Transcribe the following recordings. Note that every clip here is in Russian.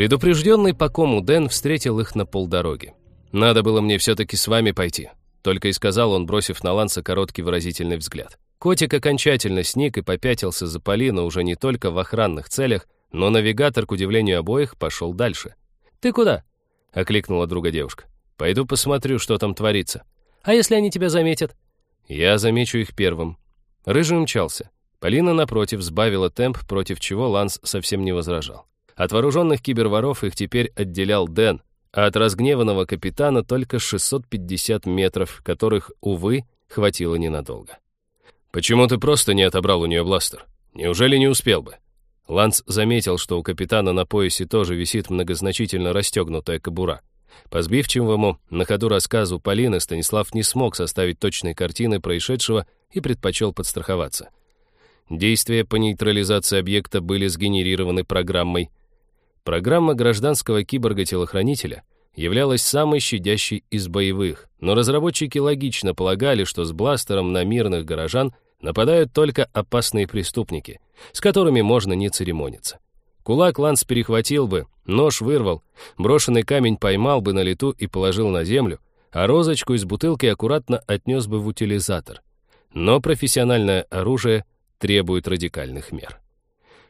Предупрежденный по кому Дэн встретил их на полдороги. «Надо было мне все-таки с вами пойти», — только и сказал он, бросив на Ланса короткий выразительный взгляд. Котик окончательно сник и попятился за Полину уже не только в охранных целях, но навигатор, к удивлению обоих, пошел дальше. «Ты куда?» — окликнула друга девушка. «Пойду посмотрю, что там творится». «А если они тебя заметят?» «Я замечу их первым». Рыжий умчался. Полина, напротив, сбавила темп, против чего Ланс совсем не возражал. От вооруженных киберворов их теперь отделял Дэн, а от разгневанного капитана только 650 метров, которых, увы, хватило ненадолго. «Почему ты просто не отобрал у нее бластер? Неужели не успел бы?» Ланс заметил, что у капитана на поясе тоже висит многозначительно расстегнутая кобура. По сбивчивому на ходу рассказу Полины Станислав не смог составить точной картины происшедшего и предпочел подстраховаться. Действия по нейтрализации объекта были сгенерированы программой Программа гражданского киборга-телохранителя являлась самой щадящей из боевых, но разработчики логично полагали, что с бластером на мирных горожан нападают только опасные преступники, с которыми можно не церемониться. Кулак Ланс перехватил бы, нож вырвал, брошенный камень поймал бы на лету и положил на землю, а розочку из бутылки аккуратно отнес бы в утилизатор. Но профессиональное оружие требует радикальных мер.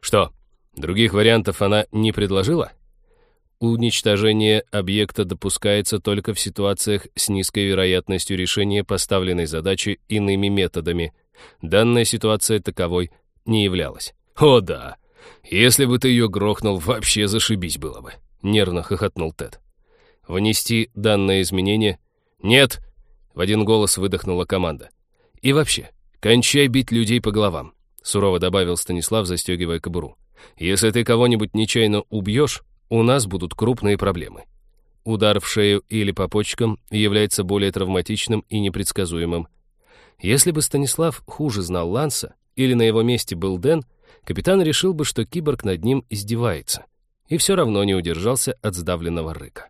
Что, Других вариантов она не предложила? Уничтожение объекта допускается только в ситуациях с низкой вероятностью решения поставленной задачи иными методами. Данная ситуация таковой не являлась. «О да! Если бы ты ее грохнул, вообще зашибись было бы!» — нервно хохотнул Тед. «Внести данное изменение?» «Нет!» — в один голос выдохнула команда. «И вообще, кончай бить людей по головам», — сурово добавил Станислав, застегивая кобуру. Если ты кого-нибудь нечаянно убьешь, у нас будут крупные проблемы. Удар в шею или по почкам является более травматичным и непредсказуемым. Если бы Станислав хуже знал Ланса, или на его месте был Дэн, капитан решил бы, что киборг над ним издевается. И все равно не удержался от сдавленного рыка.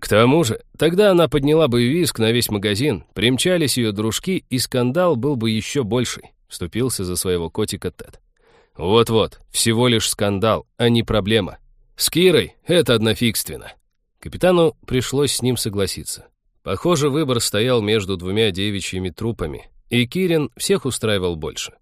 К тому же, тогда она подняла бы виск на весь магазин, примчались ее дружки, и скандал был бы еще больший, вступился за своего котика Тед. Вот-вот, всего лишь скандал, а не проблема. С Кирой это однофигственно. Капитану пришлось с ним согласиться. Похоже, выбор стоял между двумя девичьими трупами, и Кирин всех устраивал больше.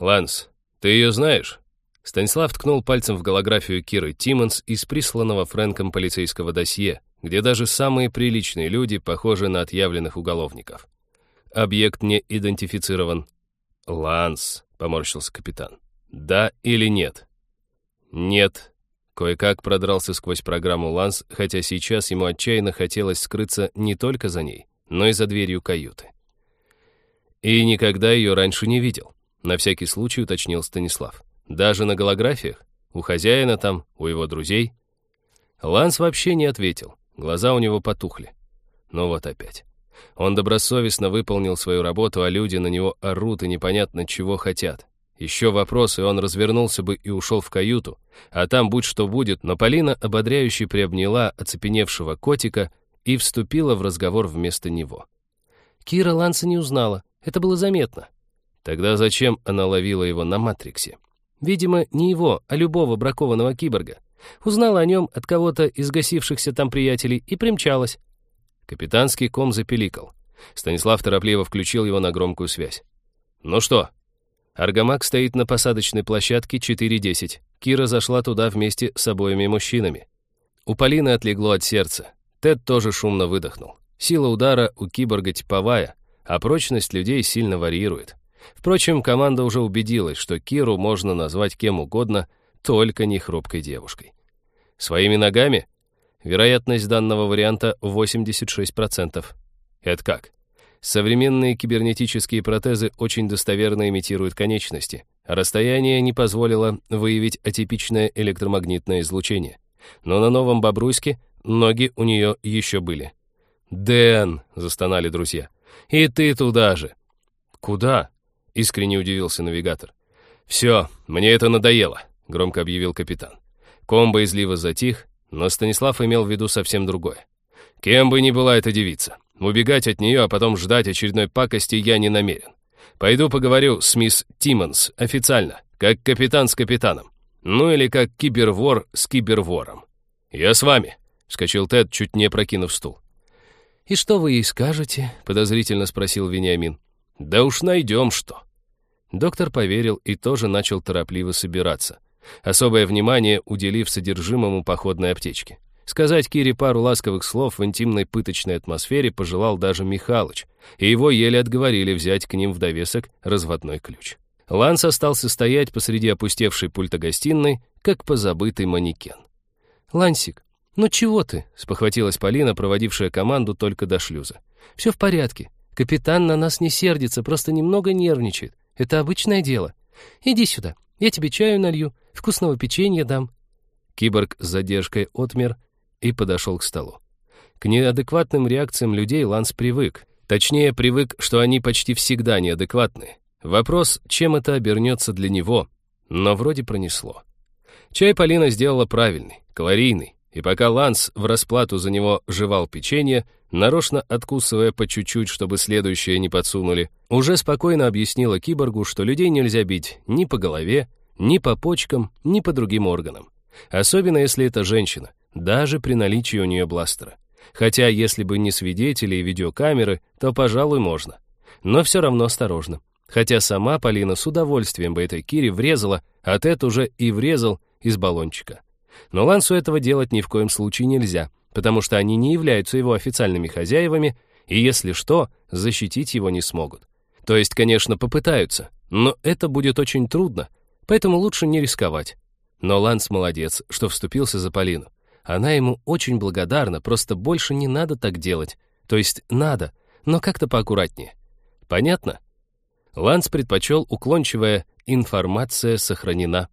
«Ланс, ты ее знаешь?» Станислав ткнул пальцем в голографию Киры Тиммонс из присланного Фрэнком полицейского досье, где даже самые приличные люди похожи на отъявленных уголовников. Объект не идентифицирован. «Ланс», — поморщился капитан. Да или нет? Нет. Кое-как продрался сквозь программу Ланс, хотя сейчас ему отчаянно хотелось скрыться не только за ней, но и за дверью каюты. И никогда ее раньше не видел, на всякий случай уточнил Станислав. Даже на голографиях? У хозяина там, у его друзей? Ланс вообще не ответил, глаза у него потухли. Ну вот опять. Он добросовестно выполнил свою работу, а люди на него орут и непонятно чего хотят. Еще вопрос, и он развернулся бы и ушел в каюту, а там будь что будет, но Полина ободряюще приобняла оцепеневшего котика и вступила в разговор вместо него. Кира Ланса не узнала, это было заметно. Тогда зачем она ловила его на Матриксе? Видимо, не его, а любого бракованного киборга. Узнала о нем от кого-то из гасившихся там приятелей и примчалась. Капитанский ком запеликал. Станислав торопливо включил его на громкую связь. «Ну что, Аргамак стоит на посадочной площадке 4.10. Кира зашла туда вместе с обоими мужчинами. У Полины отлегло от сердца. Тед тоже шумно выдохнул. Сила удара у киборга типовая, а прочность людей сильно варьирует. Впрочем, команда уже убедилась, что Киру можно назвать кем угодно, только не хрупкой девушкой. Своими ногами? Вероятность данного варианта 86%. Это как? Современные кибернетические протезы очень достоверно имитируют конечности. Расстояние не позволило выявить атипичное электромагнитное излучение. Но на новом Бобруйске ноги у нее еще были. «Дэн!» — застонали друзья. «И ты туда же!» «Куда?» — искренне удивился навигатор. «Все, мне это надоело», — громко объявил капитан. Комбо излива затих, но Станислав имел в виду совсем другое. «Кем бы ни была эта девица, Убегать от нее, а потом ждать очередной пакости я не намерен. Пойду поговорю с мисс Тиммонс официально, как капитан с капитаном. Ну или как кибервор с кибервором. «Я с вами», — вскочил Тед, чуть не прокинув стул. «И что вы ей скажете?» — подозрительно спросил Вениамин. «Да уж найдем что». Доктор поверил и тоже начал торопливо собираться, особое внимание уделив содержимому походной аптечки. Сказать Кире пару ласковых слов в интимной пыточной атмосфере пожелал даже Михалыч, и его еле отговорили взять к ним в довесок разводной ключ. Ланс остался стоять посреди опустевшей пульта гостиной, как позабытый манекен. «Лансик, ну чего ты?» — спохватилась Полина, проводившая команду только до шлюза. «Все в порядке. Капитан на нас не сердится, просто немного нервничает. Это обычное дело. Иди сюда, я тебе чаю налью, вкусного печенья дам». Киборг с задержкой отмер и подошел к столу. К неадекватным реакциям людей Ланс привык. Точнее, привык, что они почти всегда неадекватны. Вопрос, чем это обернется для него, но вроде пронесло. Чай Полина сделала правильный, калорийный, и пока Ланс в расплату за него жевал печенье, нарочно откусывая по чуть-чуть, чтобы следующее не подсунули, уже спокойно объяснила киборгу, что людей нельзя бить ни по голове, ни по почкам, ни по другим органам. Особенно если это женщина, даже при наличии у нее бластера. Хотя, если бы не свидетели и видеокамеры, то, пожалуй, можно. Но все равно осторожно. Хотя сама Полина с удовольствием бы этой Кире врезала, а Тед уже и врезал из баллончика. Но Лансу этого делать ни в коем случае нельзя, потому что они не являются его официальными хозяевами, и если что, защитить его не смогут. То есть, конечно, попытаются, но это будет очень трудно, поэтому лучше не рисковать. Но Ланс молодец, что вступился за Полину. Она ему очень благодарна, просто больше не надо так делать. То есть надо, но как-то поаккуратнее. Понятно? Ланс предпочел уклончивая «информация сохранена».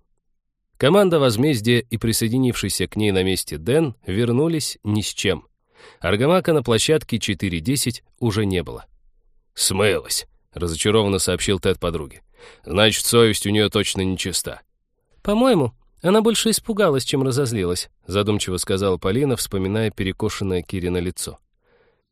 Команда возмездия и присоединившийся к ней на месте Дэн вернулись ни с чем. Аргамака на площадке 4.10 уже не было. «Смылась», — разочарованно сообщил Тед подруге. «Значит, совесть у нее точно нечиста». «По-моему, она больше испугалась, чем разозлилась», задумчиво сказала Полина, вспоминая перекошенное Кирино лицо.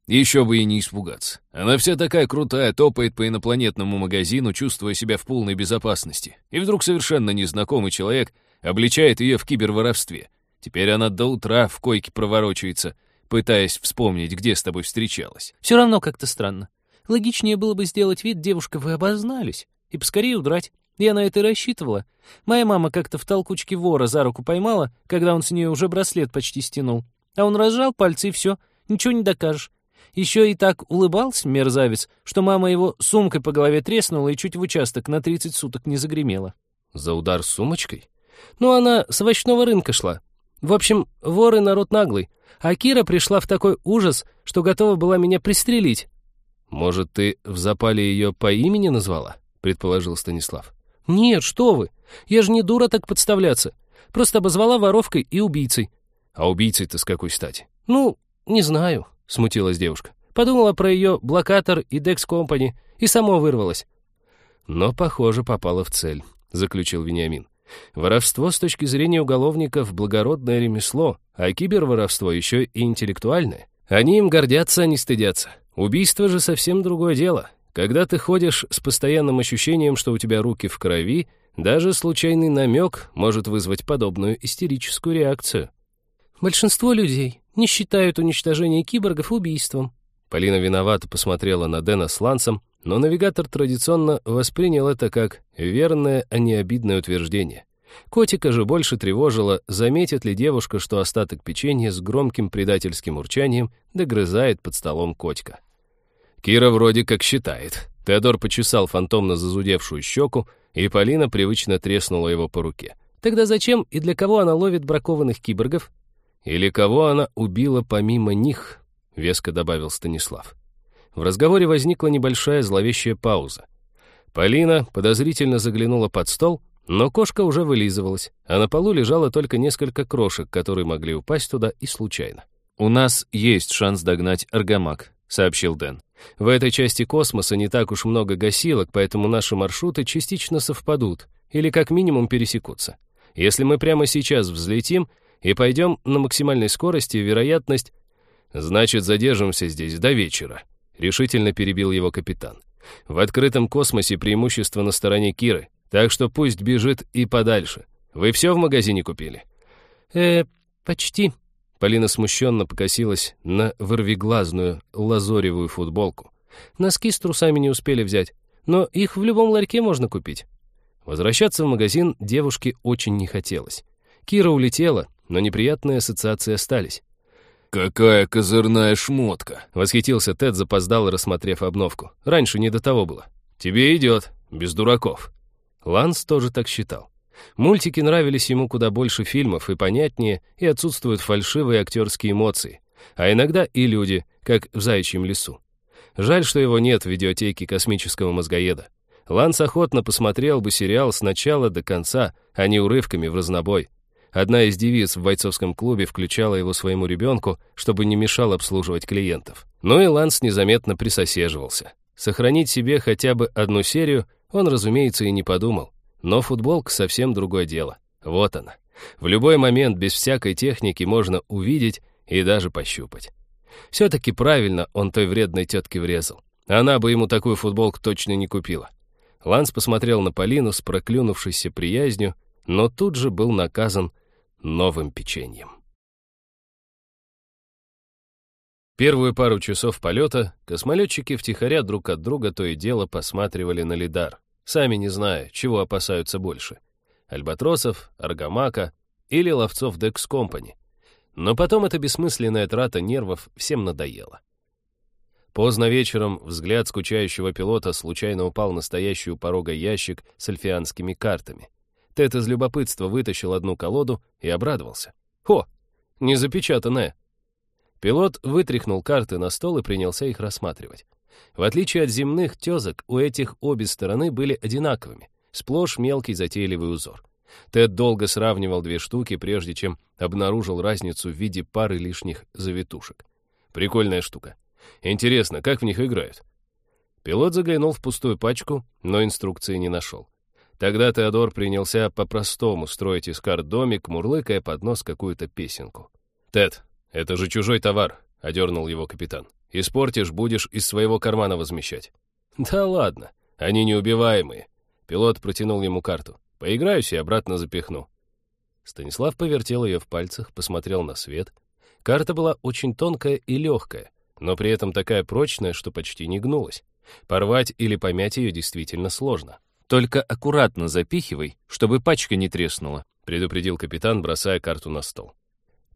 Еще бы и не испугаться. Она вся такая крутая, топает по инопланетному магазину, чувствуя себя в полной безопасности. И вдруг совершенно незнакомый человек обличает ее в киберворовстве. Теперь она до утра в койке проворочается, пытаясь вспомнить, где с тобой встречалась. Все равно как-то странно. Логичнее было бы сделать вид, девушка, вы обознались, и поскорее удрать. Я на это и рассчитывала. Моя мама как-то в толкучке вора за руку поймала, когда он с нее уже браслет почти стянул. А он разжал пальцы, и все. Ничего не докажешь. Еще и так улыбался мерзавец, что мама его сумкой по голове треснула и чуть в участок на 30 суток не загремела. За удар сумочкой? Ну, она с овощного рынка шла. В общем, воры народ наглый. А Кира пришла в такой ужас, что готова была меня пристрелить. «Может, ты в запале ее по имени назвала?» — предположил Станислав. «Нет, что вы! Я же не дура так подставляться. Просто обозвала воровкой и убийцей». «А убийцей-то с какой стати?» «Ну, не знаю», — смутилась девушка. Подумала про ее блокатор и Dex Company и само вырвалась. «Но, похоже, попала в цель», — заключил Вениамин. «Воровство с точки зрения уголовников — благородное ремесло, а киберворовство еще и интеллектуальное. Они им гордятся, а не стыдятся. Убийство же совсем другое дело. Когда ты ходишь с постоянным ощущением, что у тебя руки в крови, даже случайный намек может вызвать подобную истерическую реакцию. Большинство людей не считают уничтожение киборгов убийством. Полина виновато посмотрела на Дэна с Лансом, но навигатор традиционно воспринял это как верное, а не обидное утверждение. Котика же больше тревожило, заметит ли девушка, что остаток печенья с громким предательским урчанием догрызает под столом котика. Кира вроде как считает. Теодор почесал фантомно зазудевшую щеку, и Полина привычно треснула его по руке. Тогда зачем и для кого она ловит бракованных киборгов? Или кого она убила помимо них, веско добавил Станислав. В разговоре возникла небольшая зловещая пауза. Полина подозрительно заглянула под стол, но кошка уже вылизывалась, а на полу лежало только несколько крошек, которые могли упасть туда и случайно. «У нас есть шанс догнать Аргамак», — сообщил Дэн. В этой части космоса не так уж много гасилок, поэтому наши маршруты частично совпадут или как минимум пересекутся. Если мы прямо сейчас взлетим и пойдем на максимальной скорости, вероятность... Значит, задержимся здесь до вечера, решительно перебил его капитан. В открытом космосе преимущество на стороне Киры, так что пусть бежит и подальше. Вы все в магазине купили? Э, почти. Полина смущенно покосилась на вырвиглазную лазоревую футболку. Носки с трусами не успели взять, но их в любом ларьке можно купить. Возвращаться в магазин девушке очень не хотелось. Кира улетела, но неприятные ассоциации остались. «Какая козырная шмотка!» — восхитился Тед, запоздал, рассмотрев обновку. Раньше не до того было. «Тебе идет, без дураков». Ланс тоже так считал. Мультики нравились ему куда больше фильмов и понятнее, и отсутствуют фальшивые актерские эмоции. А иногда и люди, как в «Заячьем лесу». Жаль, что его нет в видеотеке космического мозгоеда. Ланс охотно посмотрел бы сериал с начала до конца, а не урывками в разнобой. Одна из девиц в бойцовском клубе включала его своему ребенку, чтобы не мешал обслуживать клиентов. Но и Ланс незаметно присосеживался. Сохранить себе хотя бы одну серию он, разумеется, и не подумал. Но футболка совсем другое дело. Вот она. В любой момент без всякой техники можно увидеть и даже пощупать. Все-таки правильно он той вредной тетке врезал. Она бы ему такую футболку точно не купила. Ланс посмотрел на Полину с проклюнувшейся приязнью, но тут же был наказан новым печеньем. Первую пару часов полета космолетчики втихаря друг от друга то и дело посматривали на лидар, сами не зная, чего опасаются больше — альбатросов, аргамака или ловцов Декс Компани. Но потом эта бессмысленная трата нервов всем надоела. Поздно вечером взгляд скучающего пилота случайно упал на стоящий у порога ящик с альфианскими картами. Тед из любопытства вытащил одну колоду и обрадовался. «Хо! Не запечатанная!» Пилот вытряхнул карты на стол и принялся их рассматривать. В отличие от земных тезок, у этих обе стороны были одинаковыми, сплошь мелкий затейливый узор. Тед долго сравнивал две штуки, прежде чем обнаружил разницу в виде пары лишних завитушек. Прикольная штука. Интересно, как в них играют? Пилот заглянул в пустую пачку, но инструкции не нашел. Тогда Теодор принялся по-простому строить из карт домик, мурлыкая под нос какую-то песенку. «Тед, это же чужой товар», — одернул его капитан. «Испортишь, будешь из своего кармана возмещать». «Да ладно, они неубиваемые». Пилот протянул ему карту. «Поиграюсь и обратно запихну». Станислав повертел ее в пальцах, посмотрел на свет. Карта была очень тонкая и легкая, но при этом такая прочная, что почти не гнулась. Порвать или помять ее действительно сложно. «Только аккуратно запихивай, чтобы пачка не треснула», предупредил капитан, бросая карту на стол.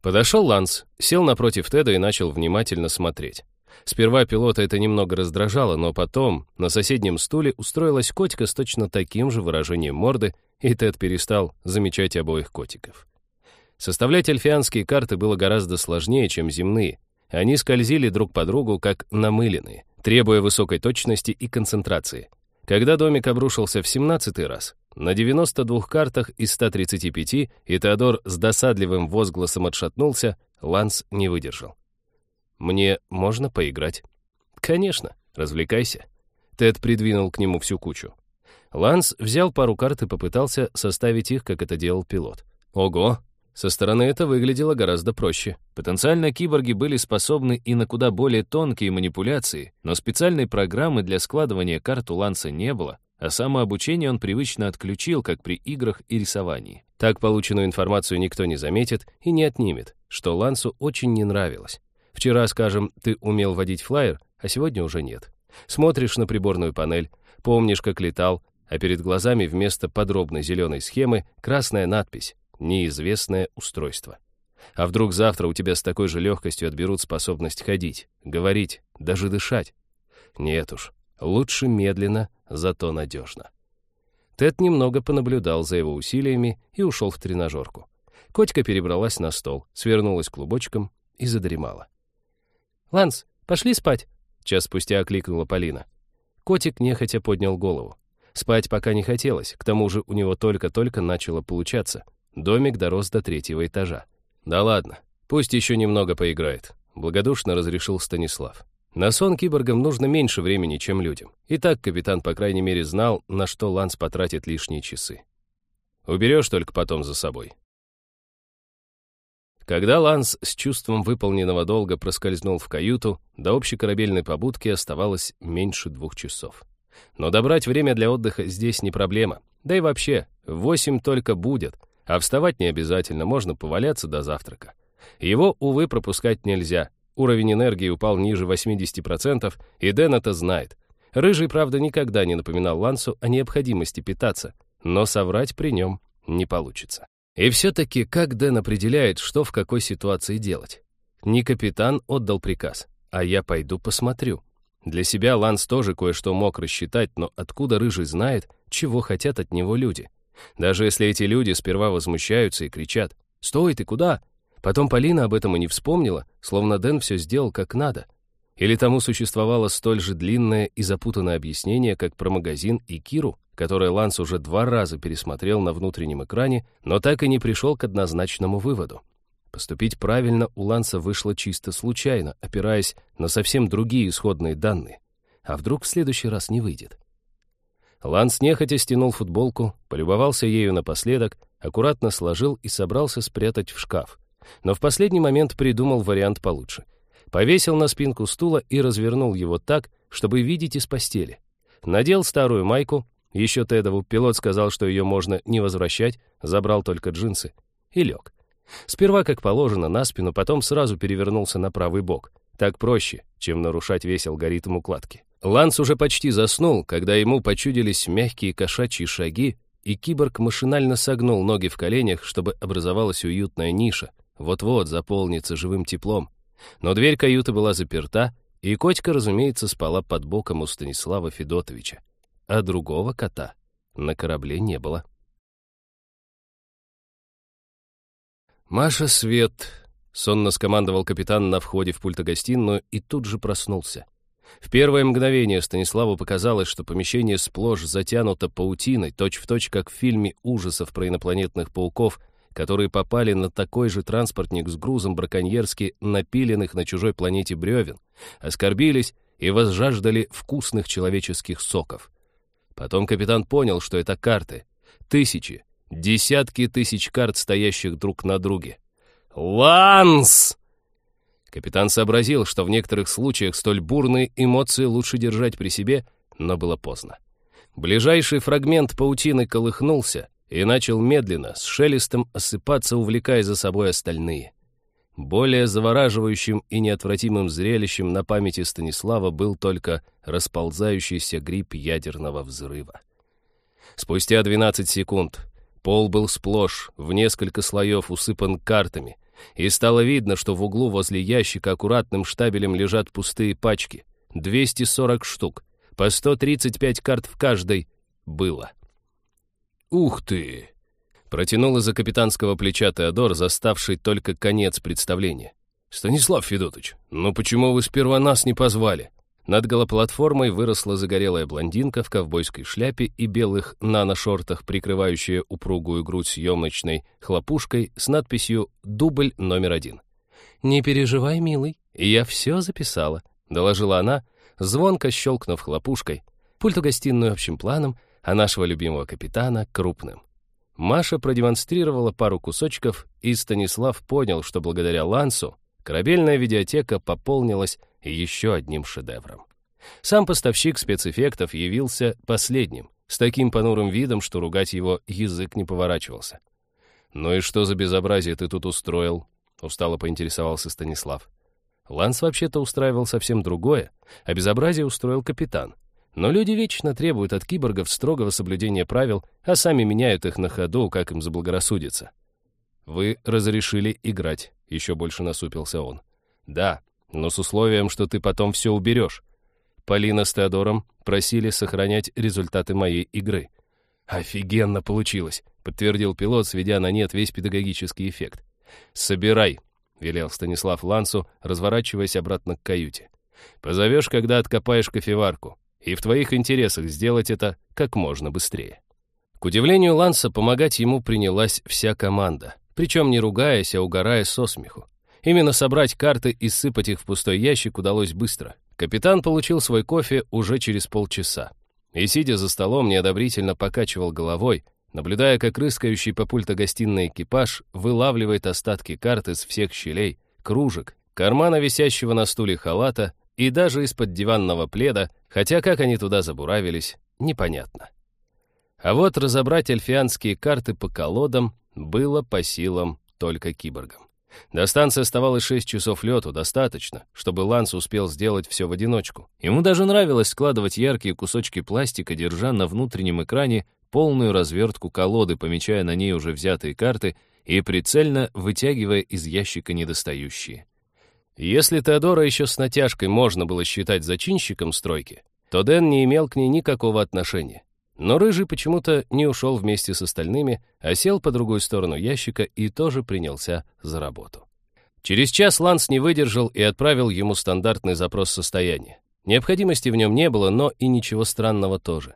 Подошел Ланс, сел напротив Теда и начал внимательно смотреть. Сперва пилота это немного раздражало, но потом на соседнем стуле устроилась котика с точно таким же выражением морды, и Тед перестал замечать обоих котиков. Составлять альфианские карты было гораздо сложнее, чем земные. Они скользили друг по другу, как намыленные, требуя высокой точности и концентрации. Когда домик обрушился в семнадцатый раз, на 92 картах из 135, и Теодор с досадливым возгласом отшатнулся, Ланс не выдержал. «Мне можно поиграть?» «Конечно, развлекайся». Тед придвинул к нему всю кучу. Ланс взял пару карт и попытался составить их, как это делал пилот. Ого, со стороны это выглядело гораздо проще. Потенциально киборги были способны и на куда более тонкие манипуляции, но специальной программы для складывания карт у Ланса не было, а самообучение он привычно отключил, как при играх и рисовании. Так полученную информацию никто не заметит и не отнимет, что Лансу очень не нравилось. Вчера, скажем, ты умел водить флайер, а сегодня уже нет. Смотришь на приборную панель, помнишь, как летал, а перед глазами вместо подробной зеленой схемы красная надпись неизвестное устройство. А вдруг завтра у тебя с такой же легкостью отберут способность ходить, говорить, даже дышать? Нет уж, лучше медленно, зато надежно. Тед немного понаблюдал за его усилиями и ушел в тренажерку. Котика перебралась на стол, свернулась клубочком и задремала. «Ланс, пошли спать!» Час спустя окликнула Полина. Котик нехотя поднял голову. Спать пока не хотелось, к тому же у него только-только начало получаться. Домик дорос до третьего этажа. «Да ладно, пусть еще немного поиграет», — благодушно разрешил Станислав. На сон киборгам нужно меньше времени, чем людям. И так капитан, по крайней мере, знал, на что Ланс потратит лишние часы. Уберешь только потом за собой. Когда Ланс с чувством выполненного долга проскользнул в каюту, до общей корабельной побудки оставалось меньше двух часов. Но добрать время для отдыха здесь не проблема. Да и вообще, восемь только будет — а вставать не обязательно, можно поваляться до завтрака. Его, увы, пропускать нельзя. Уровень энергии упал ниже 80%, и Дэн это знает. Рыжий, правда, никогда не напоминал Лансу о необходимости питаться, но соврать при нем не получится. И все-таки как Дэн определяет, что в какой ситуации делать? Не капитан отдал приказ, а я пойду посмотрю. Для себя Ланс тоже кое-что мог рассчитать, но откуда Рыжий знает, чего хотят от него люди? Даже если эти люди сперва возмущаются и кричат «Стой, ты куда?», потом Полина об этом и не вспомнила, словно Дэн все сделал как надо. Или тому существовало столь же длинное и запутанное объяснение, как про магазин и Киру, которое Ланс уже два раза пересмотрел на внутреннем экране, но так и не пришел к однозначному выводу. Поступить правильно у Ланса вышло чисто случайно, опираясь на совсем другие исходные данные. А вдруг в следующий раз не выйдет? Ланс нехотя стянул футболку, полюбовался ею напоследок, аккуратно сложил и собрался спрятать в шкаф. Но в последний момент придумал вариант получше. Повесил на спинку стула и развернул его так, чтобы видеть из постели. Надел старую майку, еще Тедову пилот сказал, что ее можно не возвращать, забрал только джинсы, и лег. Сперва, как положено, на спину, потом сразу перевернулся на правый бок. Так проще, чем нарушать весь алгоритм укладки. Ланс уже почти заснул, когда ему почудились мягкие кошачьи шаги, и киборг машинально согнул ноги в коленях, чтобы образовалась уютная ниша, вот-вот заполнится живым теплом. Но дверь каюты была заперта, и котика, разумеется, спала под боком у Станислава Федотовича. А другого кота на корабле не было. «Маша, свет!» — сонно скомандовал капитан на входе в пультогостиную и тут же проснулся. В первое мгновение Станиславу показалось, что помещение сплошь затянуто паутиной, точь-в-точь, точь, как в фильме ужасов про инопланетных пауков, которые попали на такой же транспортник с грузом браконьерски напиленных на чужой планете бревен, оскорбились и возжаждали вкусных человеческих соков. Потом капитан понял, что это карты. Тысячи, десятки тысяч карт, стоящих друг на друге. «Ланс!» Капитан сообразил, что в некоторых случаях столь бурные эмоции лучше держать при себе, но было поздно. Ближайший фрагмент паутины колыхнулся и начал медленно, с шелестом осыпаться, увлекая за собой остальные. Более завораживающим и неотвратимым зрелищем на памяти Станислава был только расползающийся гриб ядерного взрыва. Спустя 12 секунд пол был сплошь, в несколько слоев усыпан картами, и стало видно, что в углу возле ящика аккуратным штабелем лежат пустые пачки. 240 штук, по 135 карт в каждой было. «Ух ты!» — протянул из-за капитанского плеча Теодор, заставший только конец представления. «Станислав Федотович, ну почему вы сперва нас не позвали?» Над голоплатформой выросла загорелая блондинка в ковбойской шляпе и белых наношортах, прикрывающая упругую грудь съемочной хлопушкой с надписью «Дубль номер один». «Не переживай, милый, я все записала», — доложила она, звонко щелкнув хлопушкой, пульту гостиную общим планом, а нашего любимого капитана — крупным. Маша продемонстрировала пару кусочков, и Станислав понял, что благодаря Лансу корабельная видеотека пополнилась еще одним шедевром. Сам поставщик спецэффектов явился последним, с таким понурым видом, что ругать его язык не поворачивался. «Ну и что за безобразие ты тут устроил?» — устало поинтересовался Станислав. Ланс вообще-то устраивал совсем другое, а безобразие устроил капитан. Но люди вечно требуют от киборгов строгого соблюдения правил, а сами меняют их на ходу, как им заблагорассудится. «Вы разрешили играть», — еще больше насупился он. «Да, но с условием, что ты потом все уберешь. Полина с Теодором просили сохранять результаты моей игры. «Офигенно получилось», — подтвердил пилот, сведя на нет весь педагогический эффект. «Собирай», — велел Станислав Лансу, разворачиваясь обратно к каюте. «Позовешь, когда откопаешь кофеварку, и в твоих интересах сделать это как можно быстрее». К удивлению Ланса, помогать ему принялась вся команда, причем не ругаясь, а угорая со смеху. Именно собрать карты и сыпать их в пустой ящик удалось быстро. Капитан получил свой кофе уже через полчаса. И, сидя за столом, неодобрительно покачивал головой, наблюдая, как рыскающий по пульта гостиной экипаж вылавливает остатки карт из всех щелей, кружек, кармана висящего на стуле халата и даже из-под диванного пледа, хотя как они туда забуравились, непонятно. А вот разобрать альфианские карты по колодам было по силам только киборгам. До станции оставалось 6 часов лету, достаточно, чтобы Ланс успел сделать все в одиночку. Ему даже нравилось складывать яркие кусочки пластика, держа на внутреннем экране полную развертку колоды, помечая на ней уже взятые карты и прицельно вытягивая из ящика недостающие. Если Теодора еще с натяжкой можно было считать зачинщиком стройки, то Дэн не имел к ней никакого отношения. Но Рыжий почему-то не ушел вместе с остальными, а сел по другую сторону ящика и тоже принялся за работу. Через час Ланс не выдержал и отправил ему стандартный запрос состояния. Необходимости в нем не было, но и ничего странного тоже.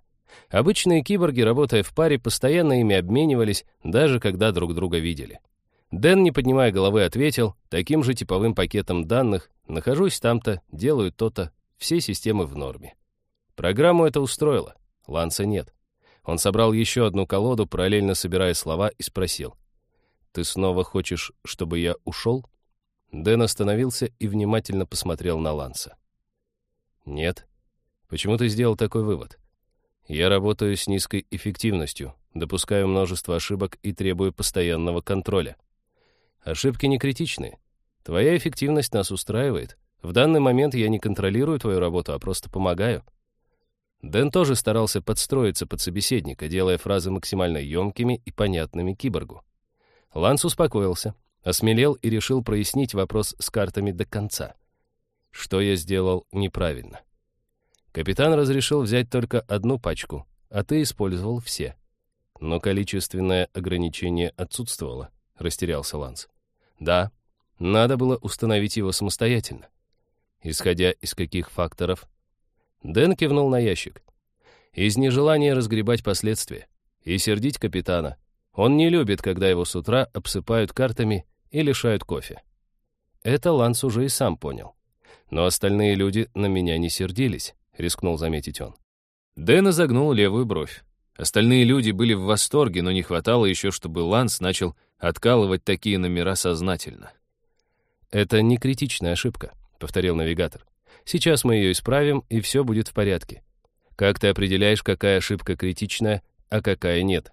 Обычные киборги, работая в паре, постоянно ими обменивались, даже когда друг друга видели. Дэн, не поднимая головы, ответил таким же типовым пакетом данных «Нахожусь там-то, делаю то-то, все системы в норме». Программу это устроило. Ланса нет. Он собрал еще одну колоду, параллельно собирая слова, и спросил. «Ты снова хочешь, чтобы я ушел?» Дэн остановился и внимательно посмотрел на Ланса. «Нет. Почему ты сделал такой вывод?» «Я работаю с низкой эффективностью, допускаю множество ошибок и требую постоянного контроля. Ошибки не критичны. Твоя эффективность нас устраивает. В данный момент я не контролирую твою работу, а просто помогаю». Дэн тоже старался подстроиться под собеседника, делая фразы максимально емкими и понятными киборгу. Ланс успокоился, осмелел и решил прояснить вопрос с картами до конца. Что я сделал неправильно? Капитан разрешил взять только одну пачку, а ты использовал все. Но количественное ограничение отсутствовало, растерялся Ланс. Да, надо было установить его самостоятельно. Исходя из каких факторов Дэн кивнул на ящик. Из нежелания разгребать последствия и сердить капитана. Он не любит, когда его с утра обсыпают картами и лишают кофе. Это Ланс уже и сам понял. Но остальные люди на меня не сердились, рискнул заметить он. Дэн загнул левую бровь. Остальные люди были в восторге, но не хватало еще, чтобы Ланс начал откалывать такие номера сознательно. «Это не критичная ошибка», — повторил навигатор. Сейчас мы ее исправим, и все будет в порядке. Как ты определяешь, какая ошибка критичная, а какая нет?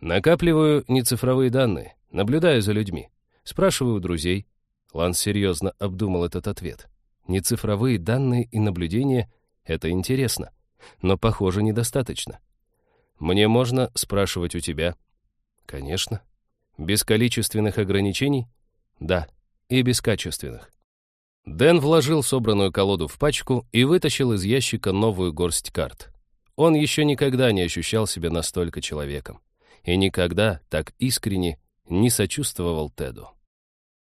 Накапливаю нецифровые данные, наблюдаю за людьми. Спрашиваю у друзей. Ланс серьезно обдумал этот ответ. Нецифровые данные и наблюдения — это интересно, но, похоже, недостаточно. Мне можно спрашивать у тебя? Конечно. Без количественных ограничений? Да, и без качественных. Дэн вложил собранную колоду в пачку и вытащил из ящика новую горсть карт. Он еще никогда не ощущал себя настолько человеком. И никогда так искренне не сочувствовал Теду.